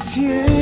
谢。